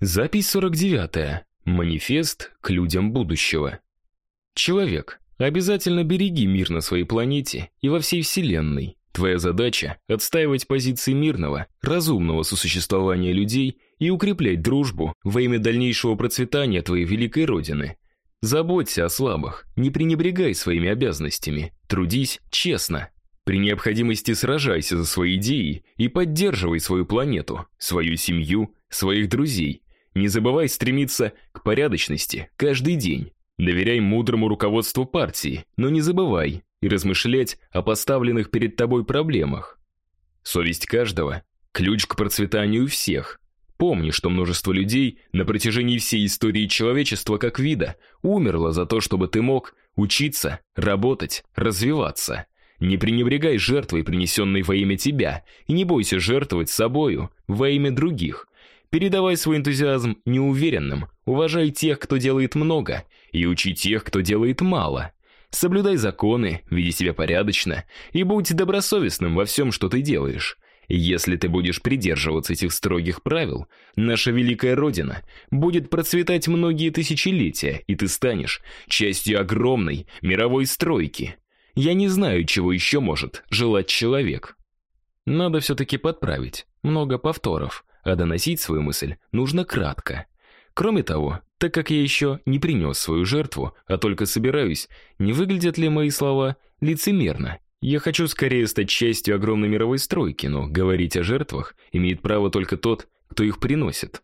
Запись 49. Манифест к людям будущего. Человек, обязательно береги мир на своей планете и во всей вселенной. Твоя задача отстаивать позиции мирного, разумного сосуществования людей и укреплять дружбу во имя дальнейшего процветания твоей великой родины. Заботься о слабых, не пренебрегай своими обязанностями, трудись честно. При необходимости сражайся за свои идеи и поддерживай свою планету, свою семью, своих друзей. Не забывай стремиться к порядочности каждый день. Доверяй мудрому руководству партии, но не забывай и размышлять о поставленных перед тобой проблемах. Совесть каждого ключ к процветанию всех. Помни, что множество людей на протяжении всей истории человечества как вида умерло за то, чтобы ты мог учиться, работать, развиваться. Не пренебрегай жертвой, принесенной во имя тебя, и не бойся жертвовать собою во имя других. Передавай свой энтузиазм неуверенным, уважай тех, кто делает много, и учи тех, кто делает мало. Соблюдай законы, веди себя порядочно и будь добросовестным во всем, что ты делаешь. Если ты будешь придерживаться этих строгих правил, наша великая родина будет процветать многие тысячелетия, и ты станешь частью огромной мировой стройки. Я не знаю, чего еще может желать человек. Надо все таки подправить. Много повторов, а доносить свою мысль нужно кратко. Кроме того, так как я еще не принес свою жертву, а только собираюсь, не выглядят ли мои слова лицемерно? Я хочу скорее стать частью огромной мировой стройки, но говорить о жертвах имеет право только тот, кто их приносит.